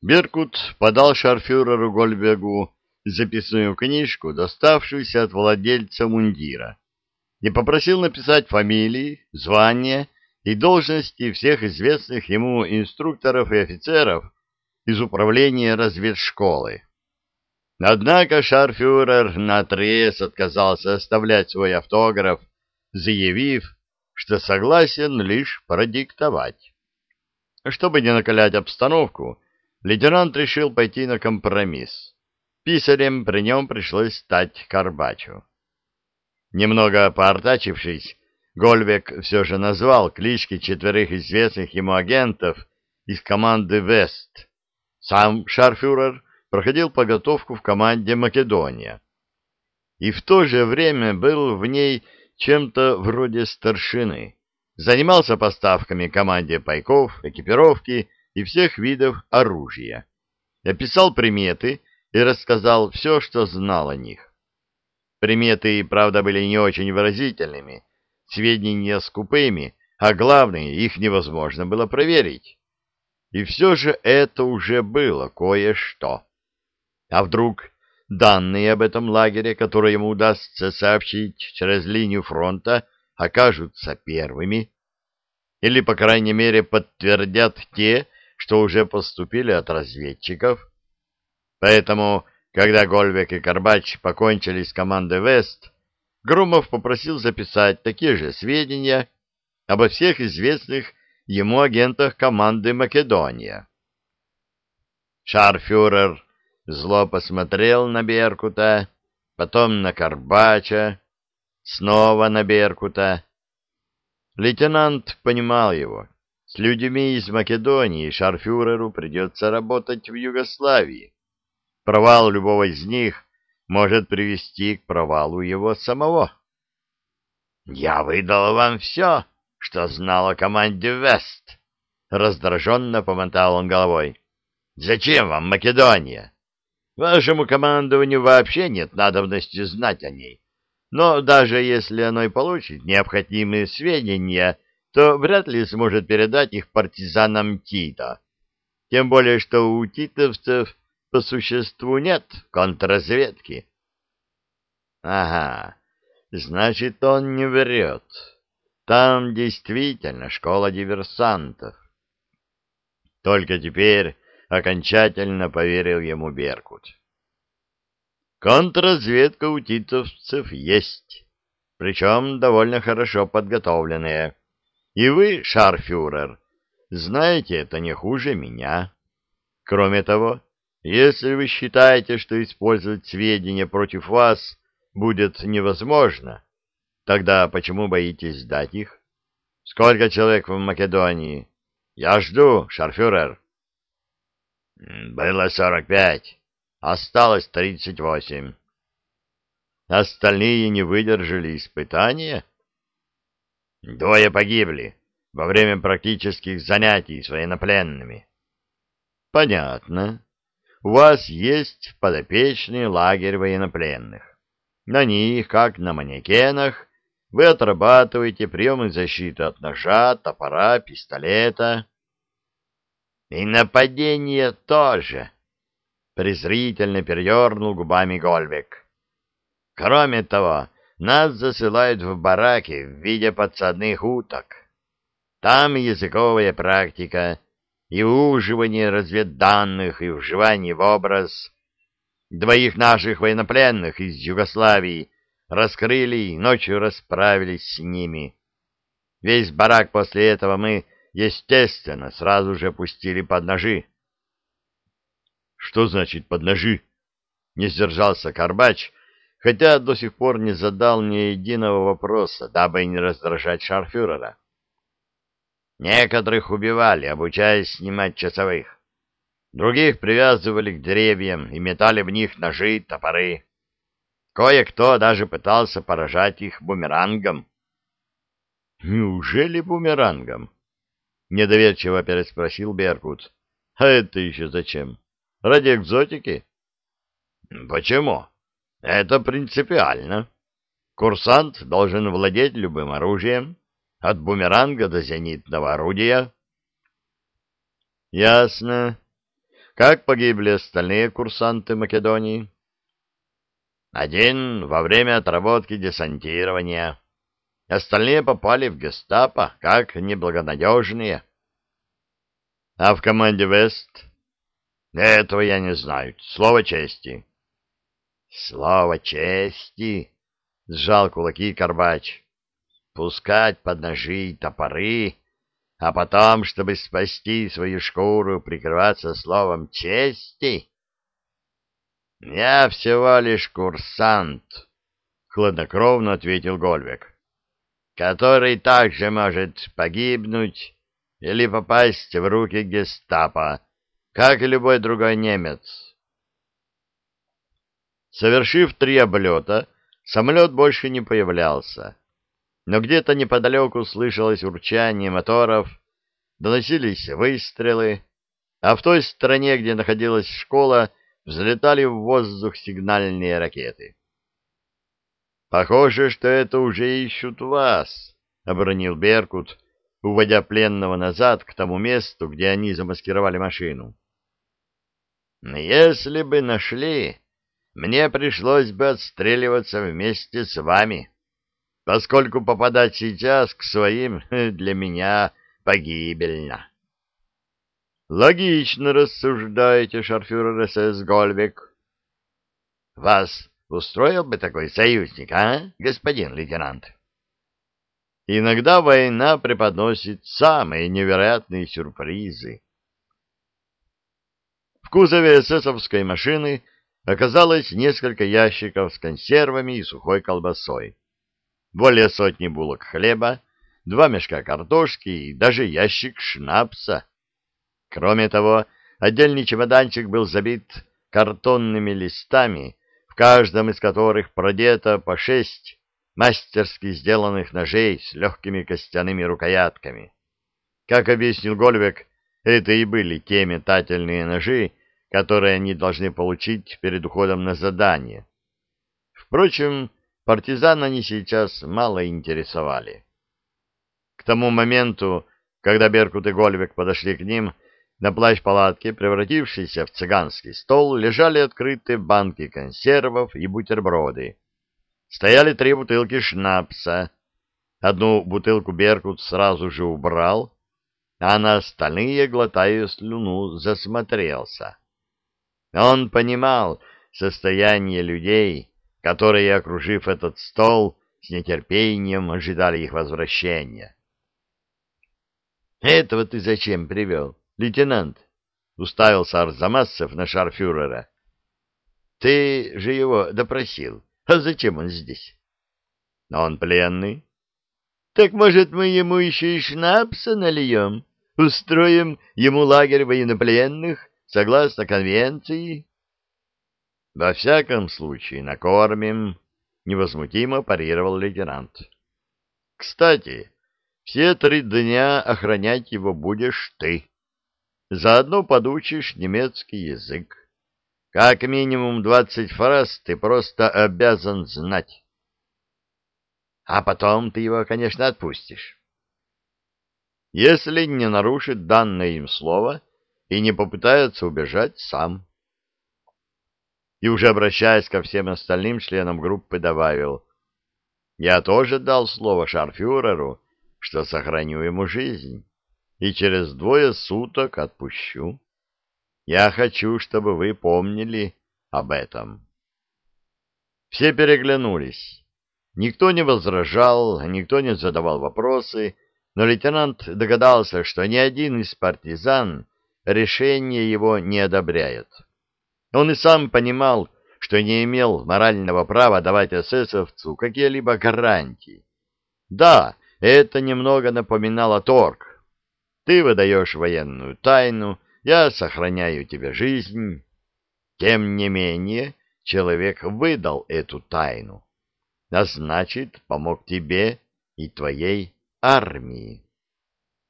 Беркут подал шарфюреру Гольбегу записную книжку, доставшуюся от владельца мундира, и попросил написать фамилии, звания и должности всех известных ему инструкторов и офицеров из управления разведшколы. Однако шарфюрер наотрез отказался оставлять свой автограф, заявив, что согласен лишь продиктовать. Чтобы не накалять обстановку, лейтенант решил пойти на компромисс. Писарем при нем пришлось стать Карбачу. Немного поортачившись, Гольвек все же назвал клички четверых известных ему агентов из команды «Вест». Сам шарфюрер проходил подготовку в команде «Македония». И в то же время был в ней чем-то вроде старшины. Занимался поставками команде пайков, экипировки и всех видов оружия. Описал приметы и рассказал все, что знал о них. Приметы, правда, были не очень выразительными, сведения скупыми, а главное, их невозможно было проверить. И все же это уже было кое-что. А вдруг данные об этом лагере, которые ему удастся сообщить через линию фронта, окажутся первыми? Или, по крайней мере, подтвердят те, что уже поступили от разведчиков? Поэтому, когда Гольвек и Карбач покончили с командой «Вест», Грумов попросил записать такие же сведения обо всех известных ему агентах команды «Македония». Шарфюрер зло посмотрел на Беркута, потом на Карбача, снова на Беркута. Лейтенант понимал его. С людьми из Македонии шарфюреру придется работать в Югославии. Провал любого из них может привести к провалу его самого. «Я выдал вам все, что знал о команде «Вест», — раздраженно помотал он головой. «Зачем вам Македония? Вашему командованию вообще нет надобности знать о ней. Но даже если оно и получит необходимые сведения, то вряд ли сможет передать их партизанам Тита. Тем более, что у титовцев по существу нет контрразведки. Ага, значит, он не врет. Там действительно школа диверсантов. Только теперь окончательно поверил ему Беркут. Контрразведка у титовцев есть, причем довольно хорошо подготовленная. И вы, шарфюрер, знаете это не хуже меня. Кроме того, если вы считаете, что использовать сведения против вас будет невозможно, тогда почему боитесь сдать их? Сколько человек в Македонии? Я жду, шарфюрер. Было сорок пять, осталось тридцать восемь. Остальные не выдержали испытания? Двое погибли во время практических занятий с военнопленными. Понятно у вас есть подопечный лагерь военнопленных. На них, как на манекенах, вы отрабатываете приемы защиты от ножа, топора, пистолета. И нападение тоже, презрительно передернул губами Гольбек. Кроме того, нас засылают в бараки в виде подсадных уток. Там языковая практика, и уживание разведданных, и вживание в образ. Двоих наших военнопленных из Югославии раскрыли и ночью расправились с ними. Весь барак после этого мы, естественно, сразу же пустили под ножи. — Что значит под ножи? — не сдержался Карбач, хотя до сих пор не задал ни единого вопроса, дабы не раздражать шарфюрера. Некоторых убивали, обучаясь снимать часовых. Других привязывали к деревьям и метали в них ножи, топоры. Кое-кто даже пытался поражать их бумерангом. «Неужели бумерангом?» — недоверчиво переспросил Беркут. «А это еще зачем? Ради экзотики?» «Почему? Это принципиально. Курсант должен владеть любым оружием, от бумеранга до зенитного орудия. Ясно. Как погибли остальные курсанты Македонии? Один во время отработки десантирования. Остальные попали в гестапо, как неблагонадежные. А в команде Вест? Этого я не знаю. Слово чести. Слово чести, сжал кулаки Карбач. Пускать под ножи топоры, а потом, чтобы спасти свою шкуру, прикрываться словом чести? Я всего лишь курсант, хладнокровно ответил Гольвек, который также может погибнуть или попасть в руки гестапо, как и любой другой немец. Совершив три облета, самолет больше не появлялся. Но где-то неподалеку слышалось урчание моторов, доносились выстрелы, а в той стороне, где находилась школа, взлетали в воздух сигнальные ракеты. «Похоже, что это уже ищут вас», — обронил Беркут, уводя пленного назад к тому месту, где они замаскировали машину. «Если бы нашли, мне пришлось бы отстреливаться вместе с вами, поскольку попадать сейчас к своим для меня погибельно». «Логично рассуждаете, шарфюрер СС Гольбек». «Вас устроил бы такой союзник, а, господин лейтенант?» Иногда война преподносит самые невероятные сюрпризы. В кузове эсэсовской машины оказалось несколько ящиков с консервами и сухой колбасой, более сотни булок хлеба, два мешка картошки и даже ящик шнапса. Кроме того, отдельный чемоданчик был забит картонными листами, в каждом из которых продето по шесть мастерски сделанных ножей с легкими костяными рукоятками. Как объяснил Гольвек, это и были те метательные ножи, которые они должны получить перед уходом на задание. Впрочем, партизан они сейчас мало интересовали. К тому моменту, когда Беркут и Гольвек подошли к ним, на плащ-палатке, превратившейся в цыганский стол, лежали открытые банки консервов и бутерброды, стояли три бутылки шнапса. Одну бутылку Беркут сразу же убрал, а на остальные, глотая слюну, засмотрелся. Он понимал состояние людей, которые, окружив этот стол, с нетерпением ожидали их возвращения. — Этого ты зачем привел, лейтенант? — уставился Арзамасцев на шарфюрера. — Ты же его допросил. А зачем он здесь? Он пленный. Так, может, мы ему еще и шнапса нальем? Устроим ему лагерь военнопленных, согласно конвенции? Во всяком случае, накормим, невозмутимо парировал лейтенант. Кстати, все три дня охранять его будешь ты. Заодно подучишь немецкий язык. Как минимум двадцать фраз ты просто обязан знать. А потом ты его, конечно, отпустишь. Если не нарушит данное им слово и не попытается убежать сам. И уже обращаясь ко всем остальным членам группы, добавил, «Я тоже дал слово шарфюреру, что сохраню ему жизнь, и через двое суток отпущу». Я хочу, чтобы вы помнили об этом. Все переглянулись. Никто не возражал, никто не задавал вопросы, но лейтенант догадался, что ни один из партизан решение его не одобряет. Он и сам понимал, что не имел морального права давать эсэсовцу какие-либо гарантии. Да, это немного напоминало торг. Ты выдаешь военную тайну, я сохраняю тебе жизнь. Тем не менее, человек выдал эту тайну, а значит, помог тебе и твоей армии.